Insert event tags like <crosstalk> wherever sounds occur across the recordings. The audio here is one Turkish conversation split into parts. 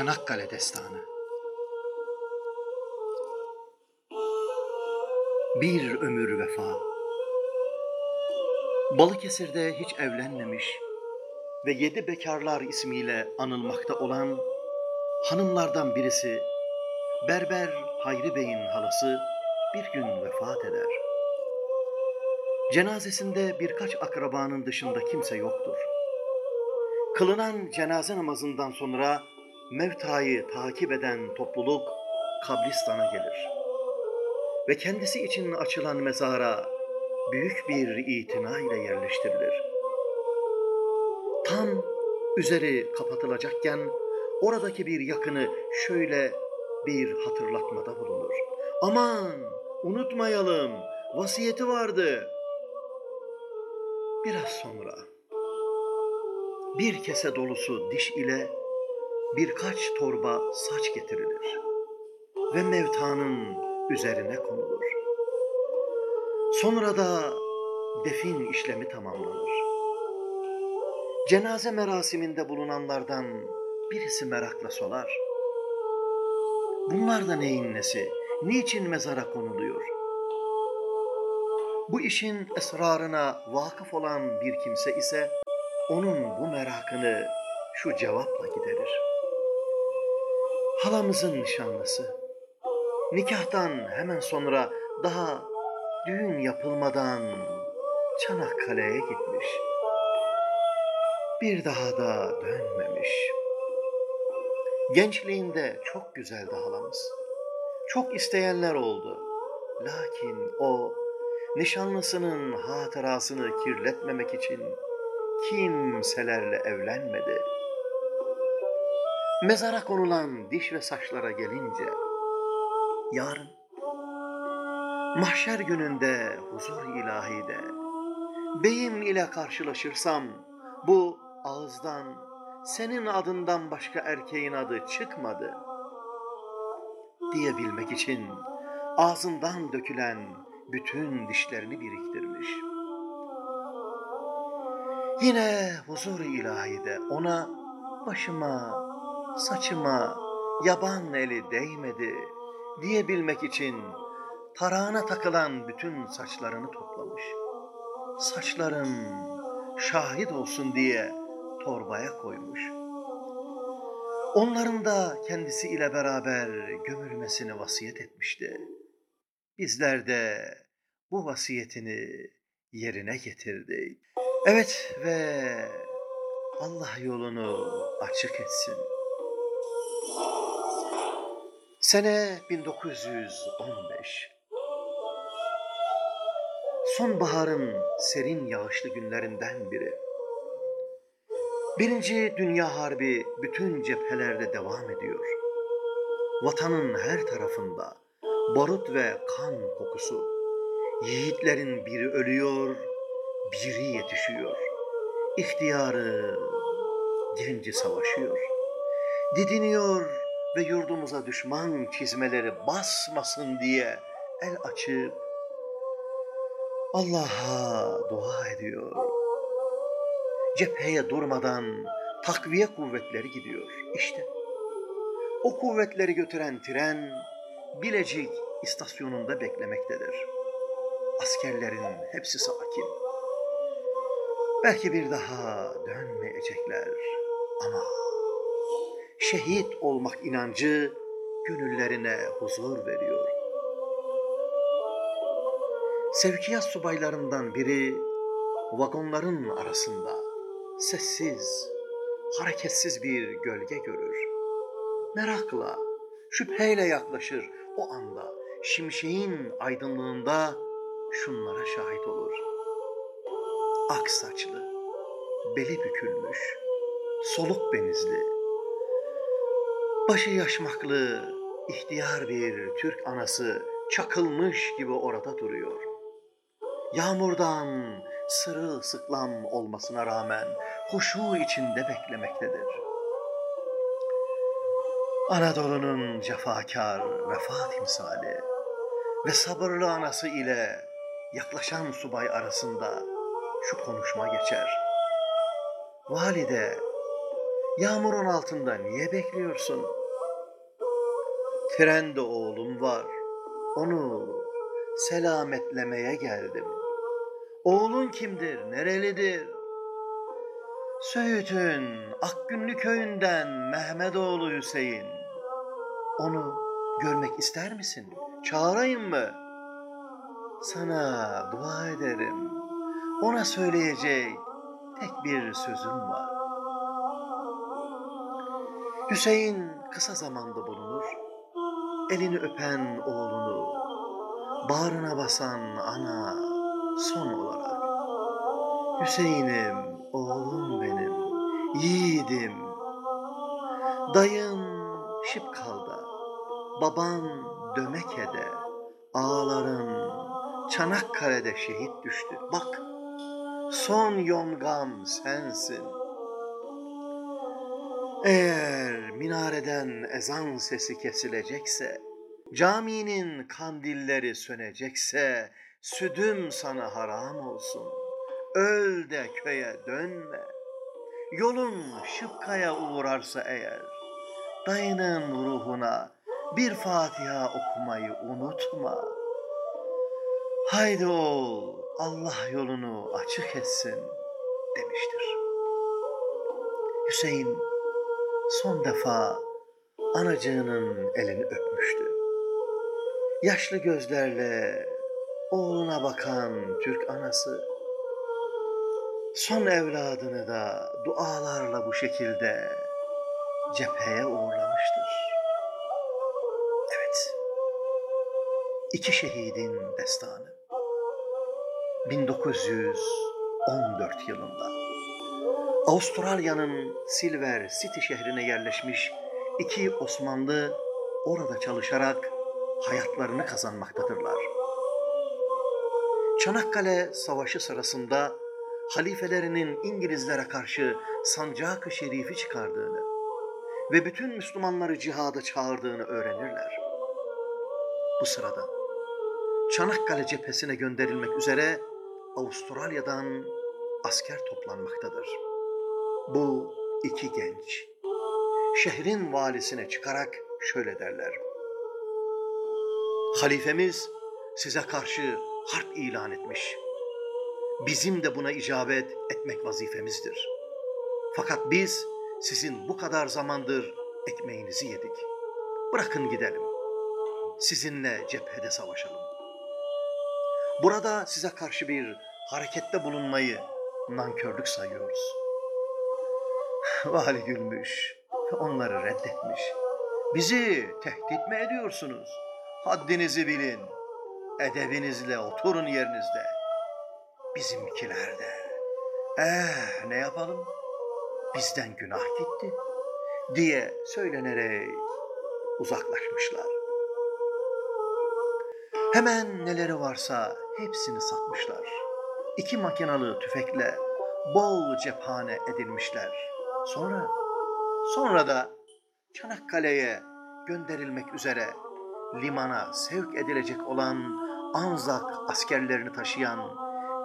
Çanakkale Destanı Bir ömür vefa Balıkesir'de hiç evlenmemiş ve yedi bekarlar ismiyle anılmakta olan hanımlardan birisi Berber Hayri Bey'in halası bir gün vefat eder. Cenazesinde birkaç akrabanın dışında kimse yoktur. Kılınan cenaze namazından sonra mevtayı takip eden topluluk kabristana gelir. Ve kendisi için açılan mezara büyük bir itina ile yerleştirilir. Tam üzeri kapatılacakken oradaki bir yakını şöyle bir hatırlatmada bulunur. Aman unutmayalım vasiyeti vardı. Biraz sonra bir kese dolusu diş ile birkaç torba saç getirilir ve mevtanın üzerine konulur. Sonra da defin işlemi tamamlanır. Cenaze merasiminde bulunanlardan birisi merakla sorar. Bunlar da neyin nesi? Niçin mezara konuluyor? Bu işin esrarına vakıf olan bir kimse ise onun bu merakını şu cevapla giderir. Halamızın nişanlısı. Nikahtan hemen sonra daha düğün yapılmadan Çanakkale'ye gitmiş. Bir daha da dönmemiş. Gençliğinde çok güzeldi halamız. Çok isteyenler oldu. Lakin o nişanlısının hatırasını kirletmemek için kimselerle evlenmedi. Mezara konulan diş ve saçlara gelince, yarın mahşer gününde huzur ilahide beyim ile karşılaşırsam bu ağızdan senin adından başka erkeğin adı çıkmadı diyebilmek için ağzından dökülen bütün dişlerini biriktirmiş. Yine huzur ilahide ona başıma, saçıma yaban eli değmedi diyebilmek için tarağına takılan bütün saçlarını toplamış. Saçların şahit olsun diye torbaya koymuş. Onların da kendisi ile beraber gömülmesini vasiyet etmişti. Bizler de bu vasiyetini yerine getirdik. Evet ve Allah yolunu açık etsin. Sene 1915. Sonbaharın serin yağışlı günlerinden biri. Birinci Dünya Harbi bütün cephelerde devam ediyor. Vatanın her tarafında barut ve kan kokusu. Yiğitlerin biri ölüyor, biri yetişiyor. İhtiyarı, genci savaşıyor. Didiniyor ve yurdumuza düşman çizmeleri basmasın diye el açıp Allah'a dua ediyor. Cepheye durmadan takviye kuvvetleri gidiyor. İşte o kuvvetleri götüren tren Bilecik istasyonunda beklemektedir. Askerlerin hepsi sakin. Belki bir daha dönmeyecekler ama şehit olmak inancı gönüllerine huzur veriyor. Sevkiyat subaylarından biri vagonların arasında sessiz, hareketsiz bir gölge görür. Merakla, şüpheyle yaklaşır o anda şimşeğin aydınlığında şunlara şahit olur. Ak saçlı, beli bükülmüş, soluk benizli, başı yaşmaklı, ihtiyar bir Türk anası çakılmış gibi orada duruyor. Yağmurdan sırılsıklam olmasına rağmen huşu içinde beklemektedir. Anadolu'nun cefakar vefa timsali ve sabırlı anası ile yaklaşan subay arasında şu konuşma geçer. Valide, Yağmurun altında niye bekliyorsun? Trende oğlum var. Onu selametlemeye geldim. Oğlun kimdir, nerelidir? Söğüt'ün Akgünlü köyünden Mehmetoğlu Hüseyin. Onu görmek ister misin? Çağırayım mı? Sana dua ederim. Ona söyleyecek tek bir sözüm var. Hüseyin kısa zamanda bulunur. Elini öpen oğlunu, bağrına basan ana son olarak. Hüseyin'im, oğlum benim, yiğidim. Dayın Şipkal'da, baban Dömeke'de, ağaların Çanakkale'de şehit düştü. Bak, son yongam sensin. Eğer minareden ezan sesi kesilecekse, caminin kandilleri sönecekse, südüm sana haram olsun. Öl de köye dönme. Yolun şıpkaya uğrarsa eğer, dayının ruhuna bir Fatiha okumayı unutma. Haydi oğul, Allah yolunu açık etsin demiştir. Hüseyin son defa anacığının elini öpmüştü. Yaşlı gözlerle oğluna bakan Türk anası son evladını da dualarla bu şekilde cepheye uğurlamıştır. Evet, iki şehidin destanı. 1914 yılında Avustralya'nın Silver City şehrine yerleşmiş iki Osmanlı orada çalışarak hayatlarını kazanmaktadırlar. Çanakkale Savaşı sırasında halifelerinin İngilizlere karşı sancak-ı şerifi çıkardığını ve bütün Müslümanları cihada çağırdığını öğrenirler. Bu sırada Çanakkale cephesine gönderilmek üzere Avustralya'dan asker toplanmaktadır. Bu iki genç şehrin valisine çıkarak şöyle derler. Halifemiz size karşı harp ilan etmiş. Bizim de buna icabet etmek vazifemizdir. Fakat biz sizin bu kadar zamandır ekmeğinizi yedik. Bırakın gidelim. Sizinle cephede savaşalım. Burada size karşı bir harekette bulunmayı nankörlük sayıyoruz. <laughs> Vali gülmüş, onları reddetmiş. Bizi tehdit mi ediyorsunuz? Haddinizi bilin, edebinizle oturun yerinizde. Bizimkiler de, eh ne yapalım, bizden günah gitti diye söylenerek uzaklaşmışlar. Hemen neleri varsa hepsini satmışlar. İki makinalı tüfekle bol cephane edilmişler. Sonra, sonra da Çanakkale'ye gönderilmek üzere limana sevk edilecek olan Anzak askerlerini taşıyan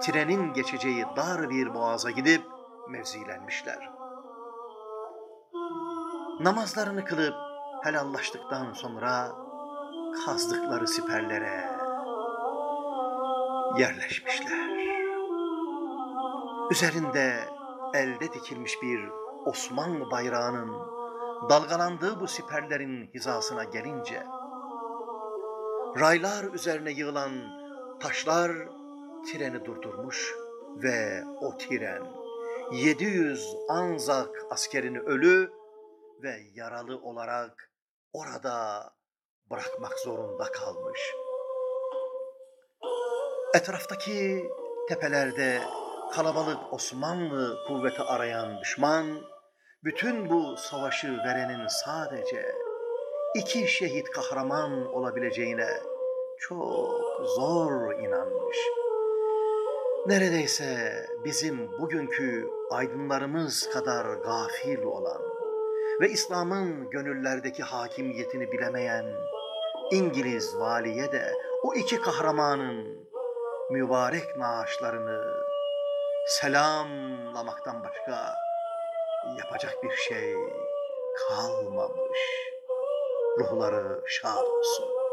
trenin geçeceği dar bir boğaza gidip mevzilenmişler. Namazlarını kılıp helallaştıktan sonra kazdıkları siperlere yerleşmişler. Üzerinde elde dikilmiş bir Osmanlı bayrağının dalgalandığı bu siperlerin hizasına gelince, raylar üzerine yığılan taşlar treni durdurmuş ve o tren 700 Anzak askerini ölü ve yaralı olarak orada bırakmak zorunda kalmış. Etraftaki tepelerde kalabalık Osmanlı kuvveti arayan düşman, bütün bu savaşı verenin sadece iki şehit kahraman olabileceğine çok zor inanmış. Neredeyse bizim bugünkü aydınlarımız kadar gafil olan ve İslam'ın gönüllerdeki hakimiyetini bilemeyen İngiliz valiye de o iki kahramanın mübarek naaşlarını selamlamaktan başka yapacak bir şey kalmamış. Ruhları şad olsun.